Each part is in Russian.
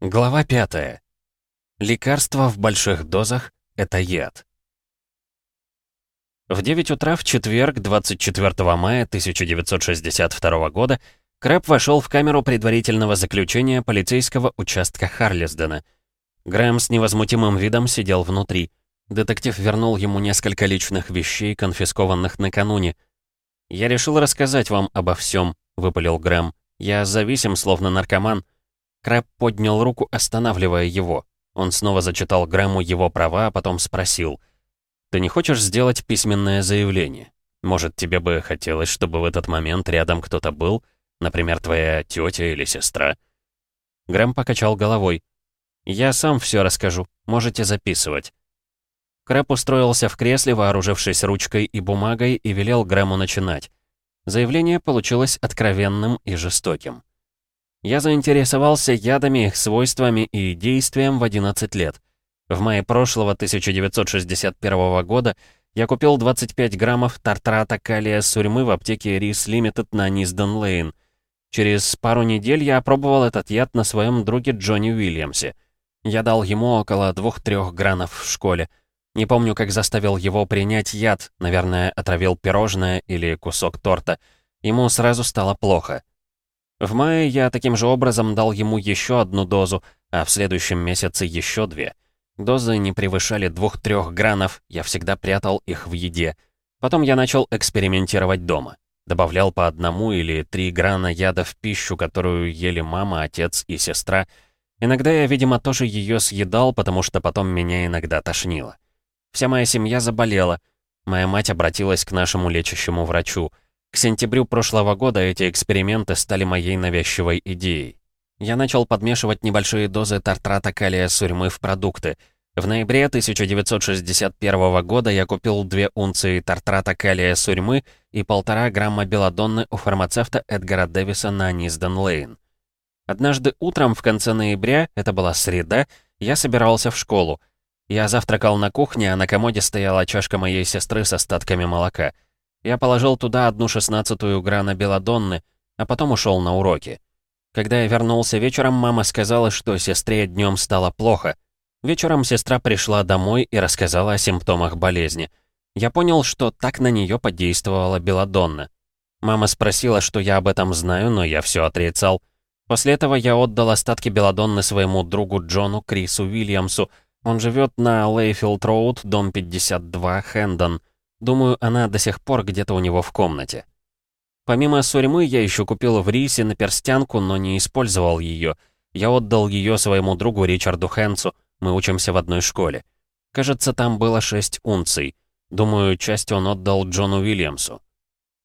Глава 5. Лекарство в больших дозах — это яд. В 9 утра в четверг, 24 мая 1962 года, Крэп вошел в камеру предварительного заключения полицейского участка Харлисдена. Грэм с невозмутимым видом сидел внутри. Детектив вернул ему несколько личных вещей, конфискованных накануне. «Я решил рассказать вам обо всем», — выпалил Грэм. «Я зависим, словно наркоман». Крэп поднял руку, останавливая его. Он снова зачитал Грэму его права, а потом спросил. «Ты не хочешь сделать письменное заявление? Может, тебе бы хотелось, чтобы в этот момент рядом кто-то был? Например, твоя тетя или сестра?» Грэм покачал головой. «Я сам все расскажу. Можете записывать». Крэп устроился в кресле, вооружившись ручкой и бумагой, и велел Грэму начинать. Заявление получилось откровенным и жестоким. Я заинтересовался ядами, их свойствами и действием в 11 лет. В мае прошлого 1961 года я купил 25 граммов тартрата калия сурьмы в аптеке Рис Лимитед на Низден Лейн. Через пару недель я опробовал этот яд на своем друге Джонни Уильямсе. Я дал ему около 2-3 гранов в школе. Не помню, как заставил его принять яд, наверное, отравил пирожное или кусок торта. Ему сразу стало плохо. В мае я таким же образом дал ему еще одну дозу, а в следующем месяце еще две. Дозы не превышали двух-трех гранов, я всегда прятал их в еде. Потом я начал экспериментировать дома. Добавлял по одному или три грана яда в пищу, которую ели мама, отец и сестра. Иногда я, видимо, тоже ее съедал, потому что потом меня иногда тошнило. Вся моя семья заболела. Моя мать обратилась к нашему лечащему врачу — к сентябрю прошлого года эти эксперименты стали моей навязчивой идеей. Я начал подмешивать небольшие дозы тартрата калия сурьмы в продукты. В ноябре 1961 года я купил две унции тартрата калия сурьмы и полтора грамма белодонны у фармацевта Эдгара Дэвиса на Низден-Лейн. Однажды утром в конце ноября, это была среда, я собирался в школу. Я завтракал на кухне, а на комоде стояла чашка моей сестры с остатками молока — я положил туда одну шестнадцатую грана белодонны, а потом ушел на уроки. Когда я вернулся вечером, мама сказала, что сестре днем стало плохо. Вечером сестра пришла домой и рассказала о симптомах болезни. Я понял, что так на нее подействовала белодонна. Мама спросила, что я об этом знаю, но я все отрицал. После этого я отдал остатки белодонны своему другу Джону Крису Уильямсу. Он живет на Лейфилд Роуд, дом 52, Хэндон. Думаю, она до сих пор где-то у него в комнате. Помимо сурьмы, я еще купил в рисе на перстянку, но не использовал ее. Я отдал ее своему другу Ричарду Хэнсу, мы учимся в одной школе. Кажется, там было 6 унций. Думаю, часть он отдал Джону Уильямсу.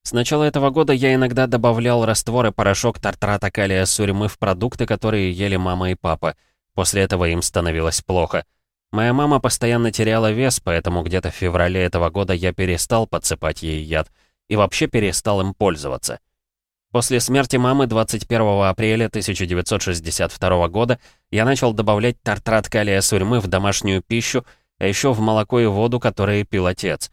С начала этого года я иногда добавлял раствор и порошок тартрата калия сурьмы в продукты, которые ели мама и папа. После этого им становилось плохо. Моя мама постоянно теряла вес, поэтому где-то в феврале этого года я перестал подсыпать ей яд и вообще перестал им пользоваться. После смерти мамы 21 апреля 1962 года я начал добавлять тартрат калия сурьмы в домашнюю пищу, а еще в молоко и воду, которые пил отец.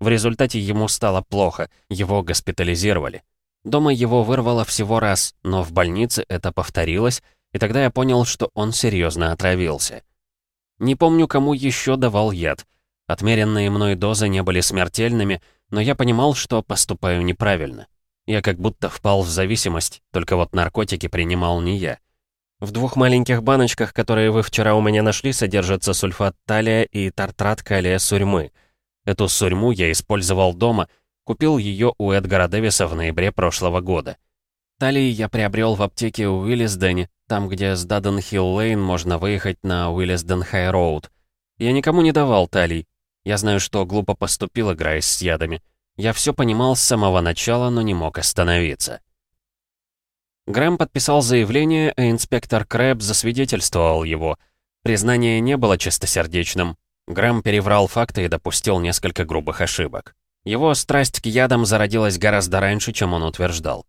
В результате ему стало плохо, его госпитализировали. Дома его вырвало всего раз, но в больнице это повторилось, и тогда я понял, что он серьезно отравился. Не помню, кому еще давал яд. Отмеренные мной дозы не были смертельными, но я понимал, что поступаю неправильно. Я как будто впал в зависимость, только вот наркотики принимал не я. В двух маленьких баночках, которые вы вчера у меня нашли, содержится сульфат талия и тартрат калия сурьмы. Эту сурьму я использовал дома, купил ее у Эдгара Дэвиса в ноябре прошлого года. Талий я приобрел в аптеке в Уиллисдене, там, где с Даден-Хилл-Лейн можно выехать на Уиллисден-Хай-Роуд. Я никому не давал талий. Я знаю, что глупо поступил, играясь с ядами. Я все понимал с самого начала, но не мог остановиться. Грэм подписал заявление, а инспектор Крэб засвидетельствовал его. Признание не было чистосердечным. Грэм переврал факты и допустил несколько грубых ошибок. Его страсть к ядам зародилась гораздо раньше, чем он утверждал.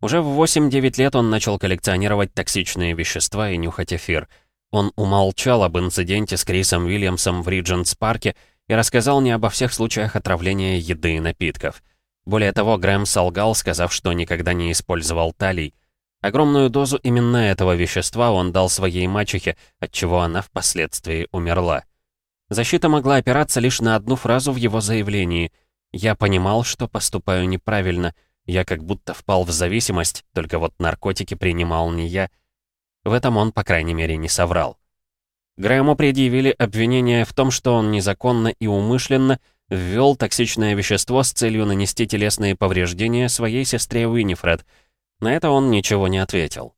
Уже в 8-9 лет он начал коллекционировать токсичные вещества и нюхать эфир. Он умолчал об инциденте с Крисом Уильямсом в Риджентс-парке и рассказал не обо всех случаях отравления еды и напитков. Более того, Грэм солгал, сказав, что никогда не использовал талий. Огромную дозу именно этого вещества он дал своей мачехе, отчего она впоследствии умерла. Защита могла опираться лишь на одну фразу в его заявлении. «Я понимал, что поступаю неправильно. Я как будто впал в зависимость, только вот наркотики принимал не я». В этом он, по крайней мере, не соврал. Грэму предъявили обвинение в том, что он незаконно и умышленно ввел токсичное вещество с целью нанести телесные повреждения своей сестре Уинифред. На это он ничего не ответил.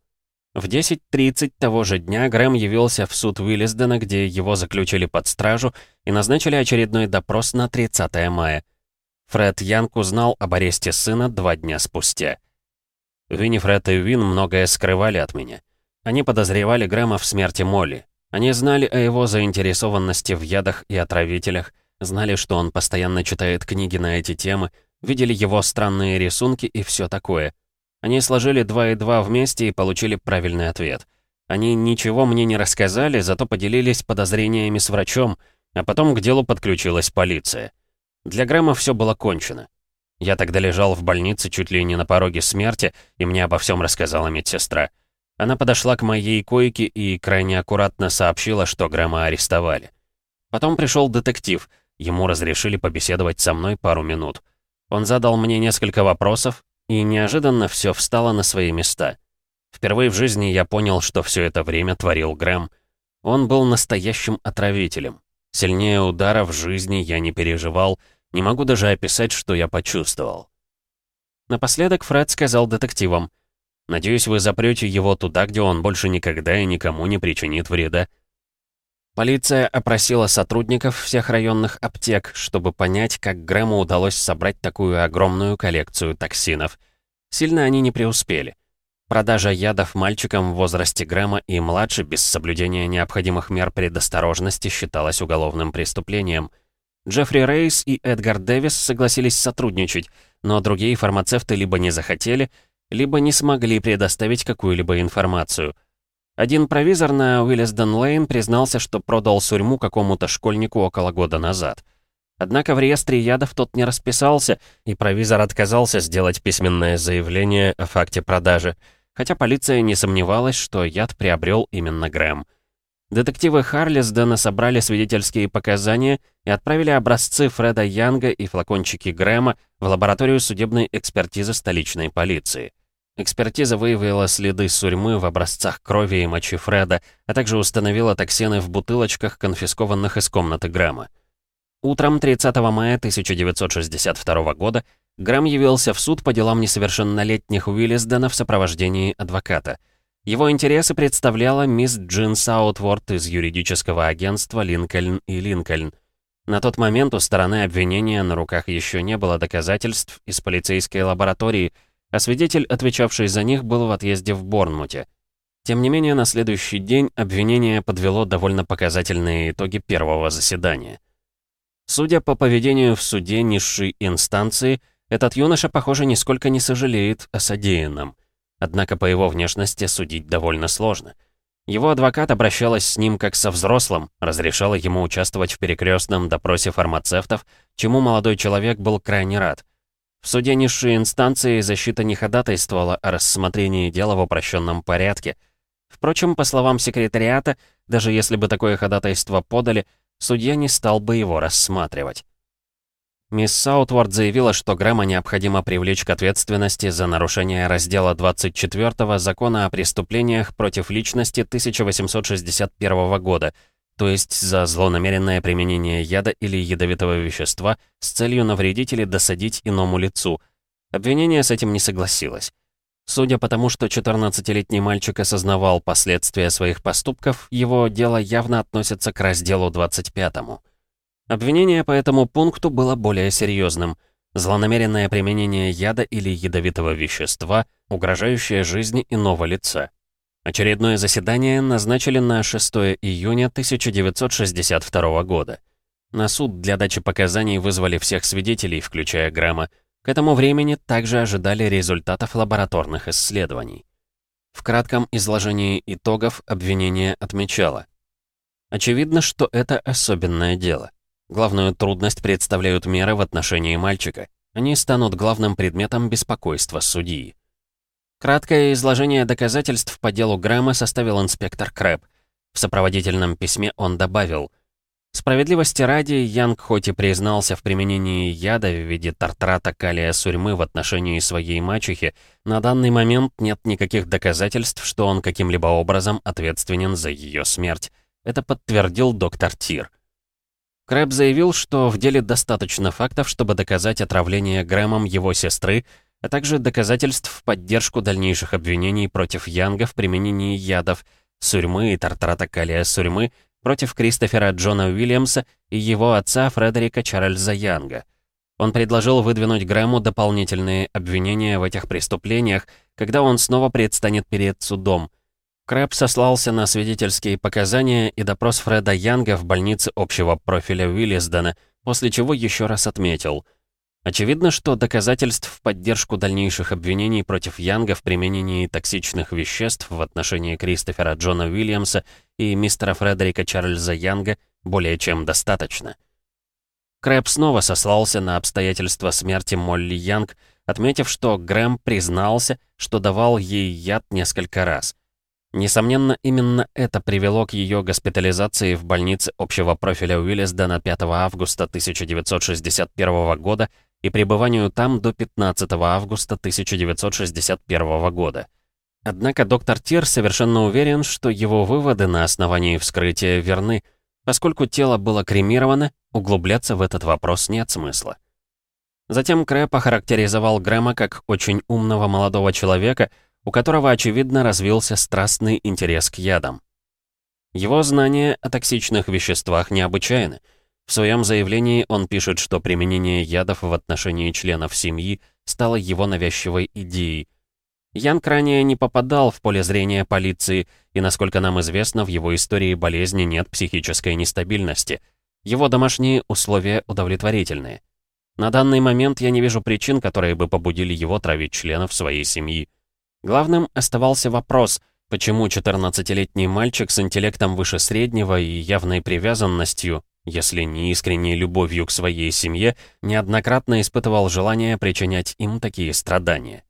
В 10.30 того же дня Грэм явился в суд Уиллисдена, где его заключили под стражу и назначили очередной допрос на 30 мая. Фред Янг узнал об аресте сына два дня спустя. Виннифред и Вин многое скрывали от меня. Они подозревали Грэма в смерти Молли. Они знали о его заинтересованности в ядах и отравителях, знали, что он постоянно читает книги на эти темы, видели его странные рисунки и все такое. Они сложили два и два вместе и получили правильный ответ. Они ничего мне не рассказали, зато поделились подозрениями с врачом, а потом к делу подключилась полиция. Для Грэма все было кончено. Я тогда лежал в больнице чуть ли не на пороге смерти, и мне обо всем рассказала медсестра. Она подошла к моей койке и крайне аккуратно сообщила, что Грэма арестовали. Потом пришел детектив, ему разрешили побеседовать со мной пару минут. Он задал мне несколько вопросов, и неожиданно все встало на свои места. Впервые в жизни я понял, что все это время творил Грэм. Он был настоящим отравителем. Сильнее удара в жизни я не переживал, не могу даже описать, что я почувствовал. Напоследок Фред сказал детективам, «Надеюсь, вы запрете его туда, где он больше никогда и никому не причинит вреда». Полиция опросила сотрудников всех районных аптек, чтобы понять, как Грэму удалось собрать такую огромную коллекцию токсинов. Сильно они не преуспели. Продажа ядов мальчикам в возрасте Грэма и младше без соблюдения необходимых мер предосторожности считалась уголовным преступлением. Джеффри Рейс и Эдгар Дэвис согласились сотрудничать, но другие фармацевты либо не захотели, либо не смогли предоставить какую-либо информацию — один провизор на Уиллисден-Лейн признался, что продал сурьму какому-то школьнику около года назад. Однако в реестре ядов тот не расписался, и провизор отказался сделать письменное заявление о факте продажи, хотя полиция не сомневалась, что яд приобрел именно Грэм. Детективы Харлисдена собрали свидетельские показания и отправили образцы Фреда Янга и флакончики Грэма в лабораторию судебной экспертизы столичной полиции. Экспертиза выявила следы сурьмы в образцах крови и мочи Фреда, а также установила токсины в бутылочках, конфискованных из комнаты Грэма. Утром 30 мая 1962 года Грэм явился в суд по делам несовершеннолетних Уиллисдена в сопровождении адвоката. Его интересы представляла мисс Джин Саутворд из юридического агентства «Линкольн и Линкольн». На тот момент у стороны обвинения на руках еще не было доказательств из полицейской лаборатории – а свидетель, отвечавший за них, был в отъезде в Борнмуте. Тем не менее, на следующий день обвинение подвело довольно показательные итоги первого заседания. Судя по поведению в суде низшей инстанции, этот юноша, похоже, нисколько не сожалеет о содеянном. Однако по его внешности судить довольно сложно. Его адвокат обращалась с ним как со взрослым, разрешала ему участвовать в перекрестном допросе фармацевтов, чему молодой человек был крайне рад. В суде низшей инстанции защита не ходатайствовала о рассмотрении дела в упрощенном порядке. Впрочем, по словам секретариата, даже если бы такое ходатайство подали, судья не стал бы его рассматривать. Мисс Саутворд заявила, что Грэма необходимо привлечь к ответственности за нарушение раздела 24 Закона о преступлениях против личности 1861 года — то есть за злонамеренное применение яда или ядовитого вещества с целью навредить или досадить иному лицу. Обвинение с этим не согласилось. Судя по тому, что 14-летний мальчик осознавал последствия своих поступков, его дело явно относится к разделу 25 -му. Обвинение по этому пункту было более серьезным. Злонамеренное применение яда или ядовитого вещества, угрожающее жизни иного лица. Очередное заседание назначили на 6 июня 1962 года. На суд для дачи показаний вызвали всех свидетелей, включая Грэма. К этому времени также ожидали результатов лабораторных исследований. В кратком изложении итогов обвинение отмечало. Очевидно, что это особенное дело. Главную трудность представляют меры в отношении мальчика. Они станут главным предметом беспокойства судьи. Краткое изложение доказательств по делу Грэма составил инспектор Крэб. В сопроводительном письме он добавил «Справедливости ради, Янг хоть и признался в применении яда в виде тартрата калия сурьмы в отношении своей мачехи, на данный момент нет никаких доказательств, что он каким-либо образом ответственен за ее смерть. Это подтвердил доктор Тир. Крэб заявил, что в деле достаточно фактов, чтобы доказать отравление Грэмом его сестры, а также доказательств в поддержку дальнейших обвинений против Янга в применении ядов, сурьмы и тартрата калия сурьмы против Кристофера Джона Уильямса и его отца Фредерика Чарльза Янга. Он предложил выдвинуть Грэму дополнительные обвинения в этих преступлениях, когда он снова предстанет перед судом – Крэп сослался на свидетельские показания и допрос Фреда Янга в больнице общего профиля Уиллисдена, после чего еще раз отметил. Очевидно, что доказательств в поддержку дальнейших обвинений против Янга в применении токсичных веществ в отношении Кристофера Джона Уильямса и мистера Фредерика Чарльза Янга более чем достаточно. Крэп снова сослался на обстоятельства смерти Молли Янг, отметив, что Грэм признался, что давал ей яд несколько раз. Несомненно, именно это привело к ее госпитализации в больнице общего профиля Уиллисдена 5 августа 1961 года и пребыванию там до 15 августа 1961 года. Однако доктор Тир совершенно уверен, что его выводы на основании вскрытия верны. Поскольку тело было кремировано, углубляться в этот вопрос нет смысла. Затем Крэп охарактеризовал Грэма как очень умного молодого человека, у которого, очевидно, развился страстный интерес к ядам. Его знания о токсичных веществах необычайны. В своем заявлении он пишет, что применение ядов в отношении членов семьи стало его навязчивой идеей. Янг ранее не попадал в поле зрения полиции, и, насколько нам известно, в его истории болезни нет психической нестабильности. Его домашние условия удовлетворительные. На данный момент я не вижу причин, которые бы побудили его травить членов своей семьи. Главным оставался вопрос, почему 14-летний мальчик с интеллектом выше среднего и явной привязанностью, если не искренней любовью к своей семье, неоднократно испытывал желание причинять им такие страдания.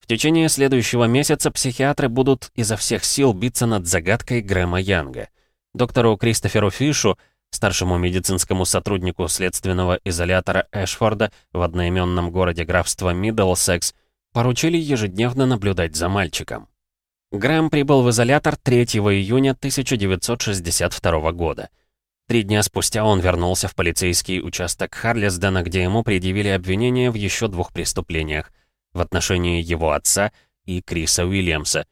В течение следующего месяца психиатры будут изо всех сил биться над загадкой Грэма Янга. Доктору Кристоферу Фишу, старшему медицинскому сотруднику следственного изолятора Эшфорда в одноименном городе графства Миддлсекс, поручили ежедневно наблюдать за мальчиком. Грэм прибыл в изолятор 3 июня 1962 года. Три дня спустя он вернулся в полицейский участок Харлисдена, где ему предъявили обвинения в еще двух преступлениях в отношении его отца и Криса Уильямса.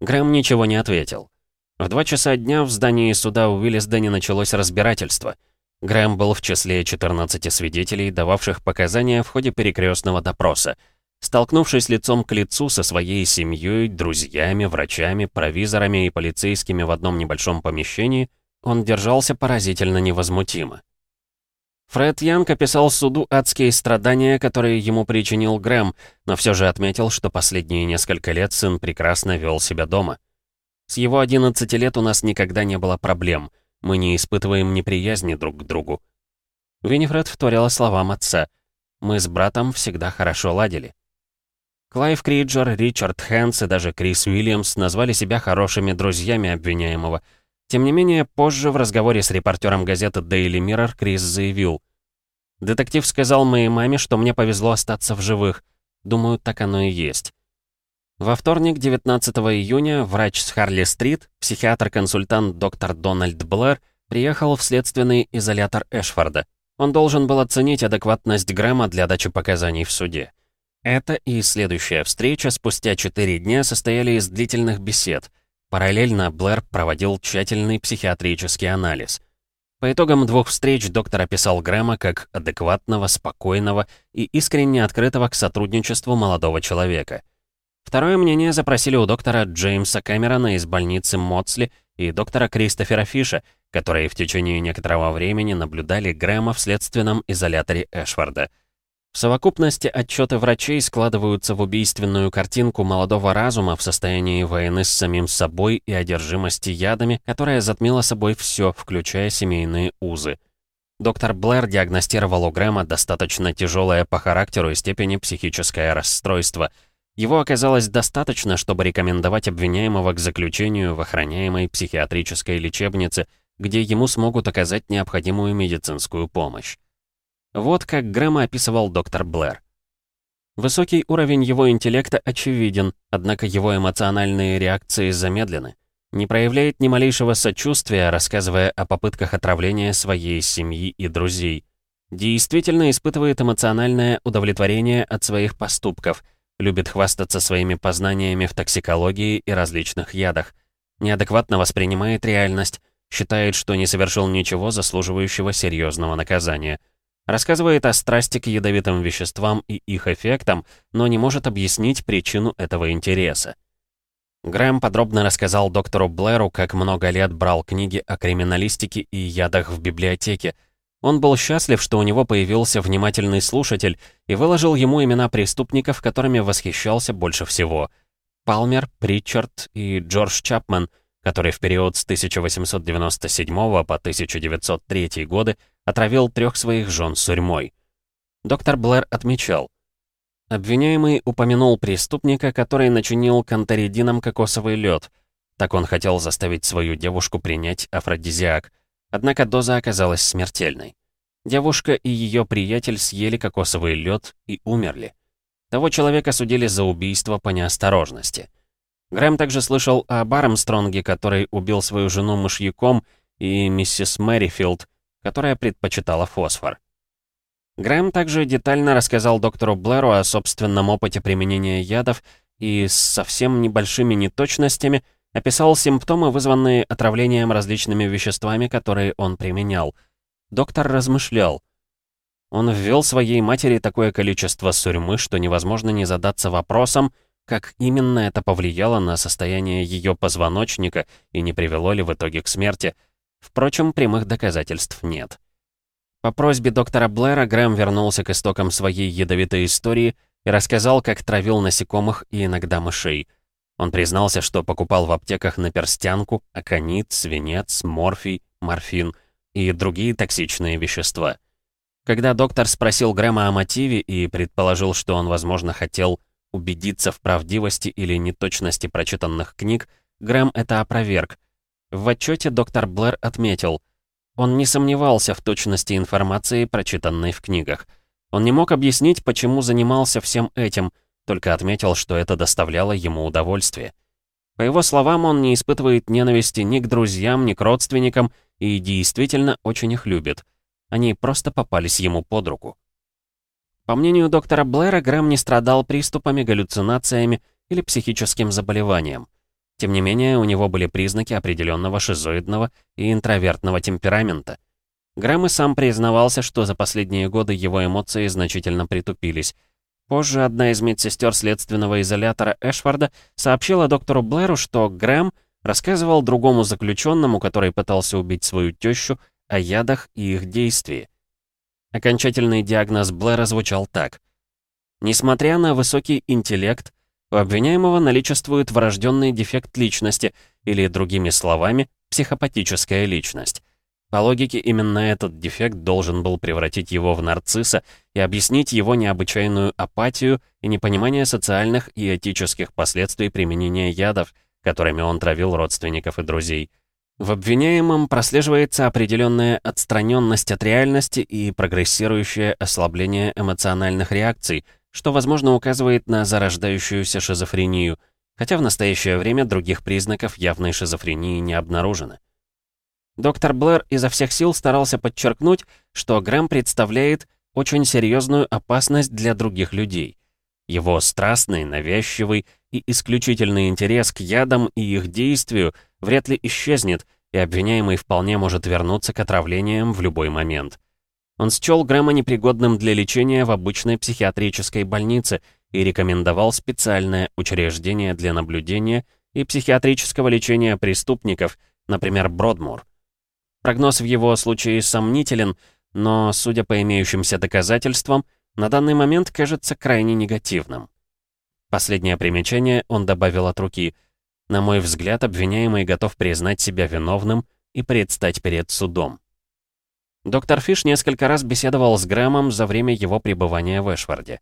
Грэм ничего не ответил. В два часа дня в здании суда у Уиллисдене началось разбирательство. Грэм был в числе 14 свидетелей, дававших показания в ходе перекрестного допроса — Столкнувшись лицом к лицу со своей семьей, друзьями, врачами, провизорами и полицейскими в одном небольшом помещении, он держался поразительно невозмутимо. Фред Янг описал суду адские страдания, которые ему причинил Грэм, но все же отметил, что последние несколько лет сын прекрасно вел себя дома. С его 11 лет у нас никогда не было проблем, мы не испытываем неприязни друг к другу. Винифред вторила словам отца. Мы с братом всегда хорошо ладили. Клайв Криджер, Ричард Хэнс и даже Крис Уильямс назвали себя хорошими друзьями обвиняемого. Тем не менее, позже в разговоре с репортером газеты Daily Mirror Крис заявил. «Детектив сказал моей маме, что мне повезло остаться в живых. Думаю, так оно и есть». Во вторник, 19 июня, врач с Харли-стрит, психиатр-консультант доктор Дональд Блэр, приехал в следственный изолятор Эшфорда. Он должен был оценить адекватность Грэма для дачи показаний в суде. Эта и следующая встреча спустя четыре дня состояли из длительных бесед. Параллельно Блэр проводил тщательный психиатрический анализ. По итогам двух встреч доктор описал Грэма как адекватного, спокойного и искренне открытого к сотрудничеству молодого человека. Второе мнение запросили у доктора Джеймса Кэмерона из больницы Моцли и доктора Кристофера Фиша, которые в течение некоторого времени наблюдали Грэма в следственном изоляторе Эшварда — в совокупности отчеты врачей складываются в убийственную картинку молодого разума в состоянии войны с самим собой и одержимости ядами, которая затмила собой все, включая семейные узы. Доктор Блэр диагностировал у Грэма достаточно тяжелое по характеру и степени психическое расстройство. Его оказалось достаточно, чтобы рекомендовать обвиняемого к заключению в охраняемой психиатрической лечебнице, где ему смогут оказать необходимую медицинскую помощь. Вот как Грэма описывал доктор Блэр. Высокий уровень его интеллекта очевиден, однако его эмоциональные реакции замедлены. Не проявляет ни малейшего сочувствия, рассказывая о попытках отравления своей семьи и друзей. Действительно испытывает эмоциональное удовлетворение от своих поступков, любит хвастаться своими познаниями в токсикологии и различных ядах. Неадекватно воспринимает реальность, считает, что не совершил ничего заслуживающего серьезного наказания – Рассказывает о страсти к ядовитым веществам и их эффектам, но не может объяснить причину этого интереса. Грэм подробно рассказал доктору Блэру, как много лет брал книги о криминалистике и ядах в библиотеке. Он был счастлив, что у него появился внимательный слушатель и выложил ему имена преступников, которыми восхищался больше всего. Палмер, Притчард и Джордж Чапман, который в период с 1897 по 1903 годы отравил трех своих жен сурьмой. Доктор Блэр отмечал, Обвиняемый упомянул преступника, который начинил кантеридином кокосовый лед. Так он хотел заставить свою девушку принять афродизиак. Однако доза оказалась смертельной. Девушка и ее приятель съели кокосовый лед и умерли. Того человека судили за убийство по неосторожности. Грэм также слышал о Бармстронге, который убил свою жену мышьяком, и миссис Мэрифилд, которая предпочитала фосфор. Грэм также детально рассказал доктору Блэру о собственном опыте применения ядов и с совсем небольшими неточностями описал симптомы, вызванные отравлением различными веществами, которые он применял. Доктор размышлял. Он ввел своей матери такое количество сурьмы, что невозможно не задаться вопросом, как именно это повлияло на состояние ее позвоночника и не привело ли в итоге к смерти. Впрочем, прямых доказательств нет. По просьбе доктора Блэра Грэм вернулся к истокам своей ядовитой истории и рассказал, как травил насекомых и иногда мышей. Он признался, что покупал в аптеках наперстянку, аконит, свинец, морфий, морфин и другие токсичные вещества. Когда доктор спросил Грэма о мотиве и предположил, что он, возможно, хотел убедиться в правдивости или неточности прочитанных книг, Грэм это опроверг. В отчете доктор Блэр отметил — он не сомневался в точности информации, прочитанной в книгах. Он не мог объяснить, почему занимался всем этим, только отметил, что это доставляло ему удовольствие. По его словам, он не испытывает ненависти ни к друзьям, ни к родственникам и действительно очень их любит. Они просто попались ему под руку. По мнению доктора Блэра, Грэм не страдал приступами, галлюцинациями или психическим заболеванием. Тем не менее, у него были признаки определенного шизоидного и интровертного темперамента. Грэм и сам признавался, что за последние годы его эмоции значительно притупились. Позже одна из медсестер следственного изолятора Эшфорда сообщила доктору Блэру, что Грэм рассказывал другому заключенному, который пытался убить свою тещу, о ядах и их действии. Окончательный диагноз Блэра звучал так. Несмотря на высокий интеллект, у обвиняемого наличествует врожденный дефект личности, или, другими словами, психопатическая личность. По логике, именно этот дефект должен был превратить его в нарцисса и объяснить его необычайную апатию и непонимание социальных и этических последствий применения ядов, которыми он травил родственников и друзей. В обвиняемом прослеживается определенная отстраненность от реальности и прогрессирующее ослабление эмоциональных реакций – что, возможно, указывает на зарождающуюся шизофрению, хотя в настоящее время других признаков явной шизофрении не обнаружено. Доктор Блэр изо всех сил старался подчеркнуть, что Грэм представляет очень серьезную опасность для других людей. Его страстный, навязчивый и исключительный интерес к ядам и их действию вряд ли исчезнет, и обвиняемый вполне может вернуться к отравлениям в любой момент. Он счел Грэма непригодным для лечения в обычной психиатрической больнице и рекомендовал специальное учреждение для наблюдения и психиатрического лечения преступников, например, Бродмур. Прогноз в его случае сомнителен, но, судя по имеющимся доказательствам, на данный момент кажется крайне негативным. Последнее примечание он добавил от руки. На мой взгляд, обвиняемый готов признать себя виновным и предстать перед судом. Доктор Фиш несколько раз беседовал с Грэмом за время его пребывания в Эшварде.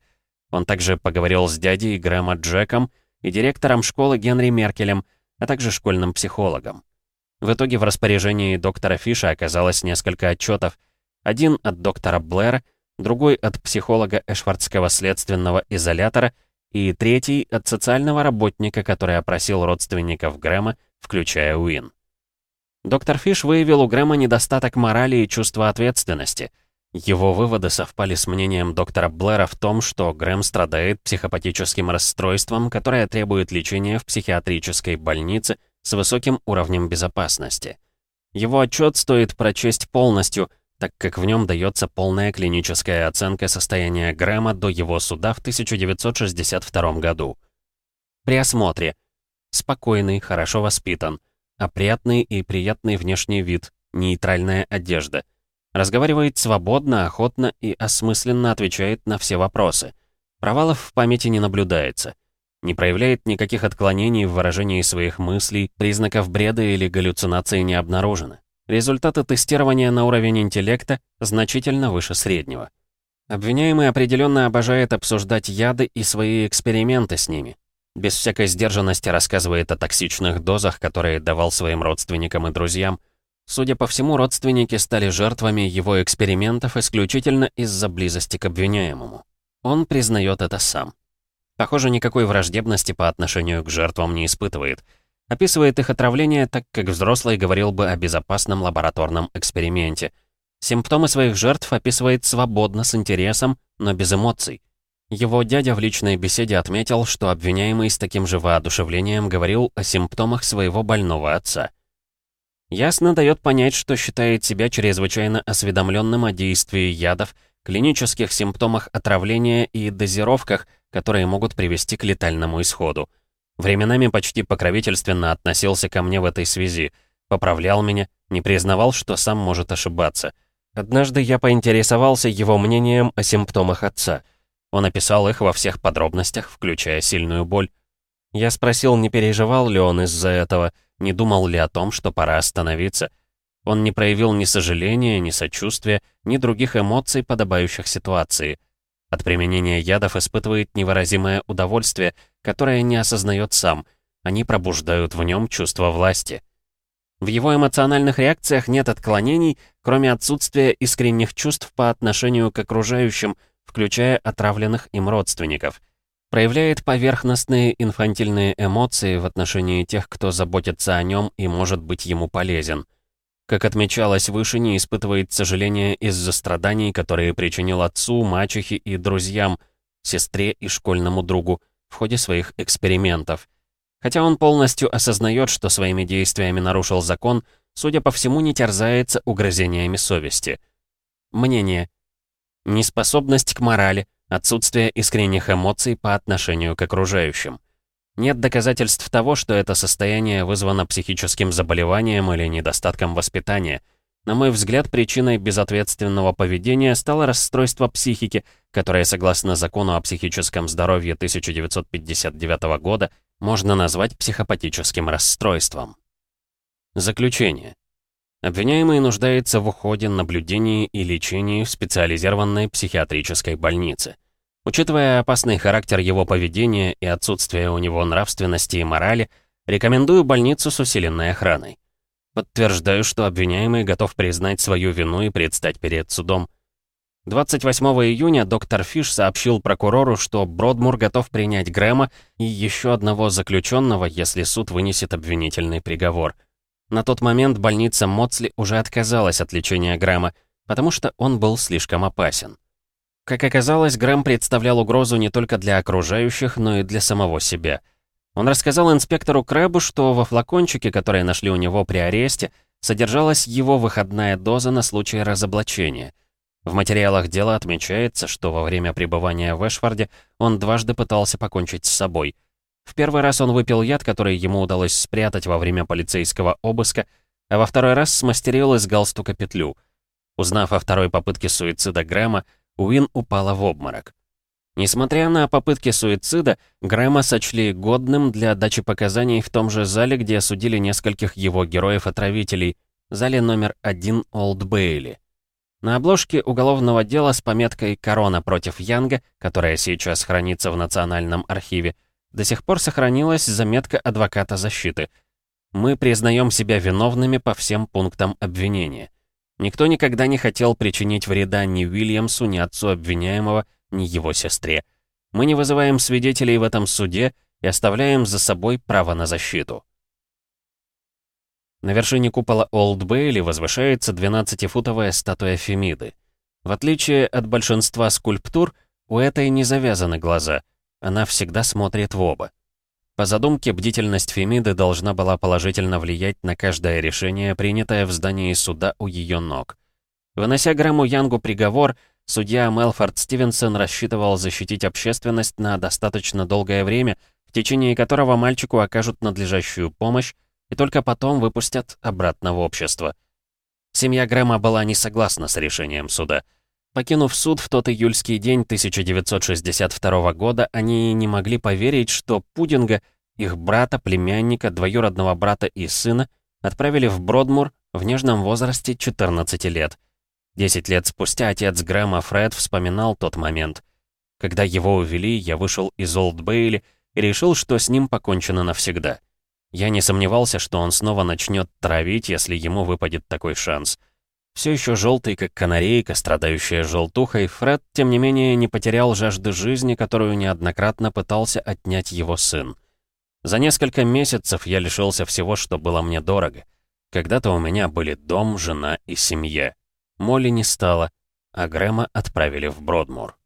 Он также поговорил с дядей Грэма Джеком и директором школы Генри Меркелем, а также школьным психологом. В итоге в распоряжении доктора Фиша оказалось несколько отчетов. Один от доктора Блэра, другой от психолога Эшвардского следственного изолятора и третий от социального работника, который опросил родственников Грэма, включая Уин. Доктор Фиш выявил у Грэма недостаток морали и чувства ответственности. Его выводы совпали с мнением доктора Блэра в том, что Грэм страдает психопатическим расстройством, которое требует лечения в психиатрической больнице с высоким уровнем безопасности. Его отчет стоит прочесть полностью, так как в нем дается полная клиническая оценка состояния Грэма до его суда в 1962 году. При осмотре. Спокойный, хорошо воспитан. Опрятный и приятный внешний вид, нейтральная одежда. Разговаривает свободно, охотно и осмысленно отвечает на все вопросы. Провалов в памяти не наблюдается. Не проявляет никаких отклонений в выражении своих мыслей, признаков бреда или галлюцинации не обнаружено. Результаты тестирования на уровень интеллекта значительно выше среднего. Обвиняемый определенно обожает обсуждать яды и свои эксперименты с ними. Без всякой сдержанности рассказывает о токсичных дозах, которые давал своим родственникам и друзьям. Судя по всему, родственники стали жертвами его экспериментов исключительно из-за близости к обвиняемому. Он признает это сам. Похоже, никакой враждебности по отношению к жертвам не испытывает. Описывает их отравление так, как взрослый говорил бы о безопасном лабораторном эксперименте. Симптомы своих жертв описывает свободно, с интересом, но без эмоций. Его дядя в личной беседе отметил, что обвиняемый с таким же воодушевлением говорил о симптомах своего больного отца. Ясно дает понять, что считает себя чрезвычайно осведомленным о действии ядов, клинических симптомах отравления и дозировках, которые могут привести к летальному исходу. Временами почти покровительственно относился ко мне в этой связи, поправлял меня, не признавал, что сам может ошибаться. Однажды я поинтересовался его мнением о симптомах отца — он описал их во всех подробностях, включая сильную боль. Я спросил, не переживал ли он из-за этого, не думал ли о том, что пора остановиться. Он не проявил ни сожаления, ни сочувствия, ни других эмоций, подобающих ситуации. От применения ядов испытывает невыразимое удовольствие, которое не осознает сам. Они пробуждают в нем чувство власти. В его эмоциональных реакциях нет отклонений, кроме отсутствия искренних чувств по отношению к окружающим – включая отравленных им родственников. Проявляет поверхностные инфантильные эмоции в отношении тех, кто заботится о нем и может быть ему полезен. Как отмечалось выше, не испытывает сожаления из-за страданий, которые причинил отцу, мачехе и друзьям, сестре и школьному другу в ходе своих экспериментов. Хотя он полностью осознает, что своими действиями нарушил закон, судя по всему, не терзается угрызениями совести. Мнение. Неспособность к морали, отсутствие искренних эмоций по отношению к окружающим. Нет доказательств того, что это состояние вызвано психическим заболеванием или недостатком воспитания. На мой взгляд, причиной безответственного поведения стало расстройство психики, которое, согласно закону о психическом здоровье 1959 года, можно назвать психопатическим расстройством. Заключение. Обвиняемый нуждается в уходе, наблюдении и лечении в специализированной психиатрической больнице. Учитывая опасный характер его поведения и отсутствие у него нравственности и морали, рекомендую больницу с усиленной охраной. Подтверждаю, что обвиняемый готов признать свою вину и предстать перед судом. 28 июня доктор Фиш сообщил прокурору, что Бродмур готов принять Грэма и еще одного заключенного, если суд вынесет обвинительный приговор — на тот момент больница Моцли уже отказалась от лечения Грэма, потому что он был слишком опасен. Как оказалось, Грэм представлял угрозу не только для окружающих, но и для самого себя. Он рассказал инспектору Крэбу, что во флакончике, который нашли у него при аресте, содержалась его выходная доза на случай разоблачения. В материалах дела отмечается, что во время пребывания в Эшфорде он дважды пытался покончить с собой — в первый раз он выпил яд, который ему удалось спрятать во время полицейского обыска, а во второй раз смастерил из галстука петлю. Узнав о второй попытке суицида Грэма, Уин упала в обморок. Несмотря на попытки суицида, Грэма сочли годным для дачи показаний в том же зале, где осудили нескольких его героев-отравителей, зале номер один Олд Бейли. На обложке уголовного дела с пометкой «Корона против Янга», которая сейчас хранится в Национальном архиве, до сих пор сохранилась заметка адвоката защиты. «Мы признаем себя виновными по всем пунктам обвинения». Никто никогда не хотел причинить вреда ни Уильямсу, ни отцу обвиняемого, ни его сестре. Мы не вызываем свидетелей в этом суде и оставляем за собой право на защиту. На вершине купола Олд Бейли возвышается 12-футовая статуя Фемиды. В отличие от большинства скульптур, у этой не завязаны глаза, она всегда смотрит в оба. По задумке, бдительность Фемиды должна была положительно влиять на каждое решение, принятое в здании суда у ее ног. Вынося Грэму Янгу приговор, судья Мелфорд Стивенсон рассчитывал защитить общественность на достаточно долгое время, в течение которого мальчику окажут надлежащую помощь, и только потом выпустят обратно в общество. Семья Грэма была не согласна с решением суда. Покинув суд в тот июльский день 1962 года, они не могли поверить, что Пудинга, их брата, племянника, двоюродного брата и сына, отправили в Бродмур в нежном возрасте 14 лет. Десять лет спустя отец Грэма Фред вспоминал тот момент. Когда его увели, я вышел из Олд Бейли и решил, что с ним покончено навсегда. Я не сомневался, что он снова начнет травить, если ему выпадет такой шанс. Все еще желтый, как канарейка, страдающая желтухой, Фред, тем не менее, не потерял жажды жизни, которую неоднократно пытался отнять его сын. За несколько месяцев я лишился всего, что было мне дорого. Когда-то у меня были дом, жена и семья. Молли не стало, а Грэма отправили в Бродмур.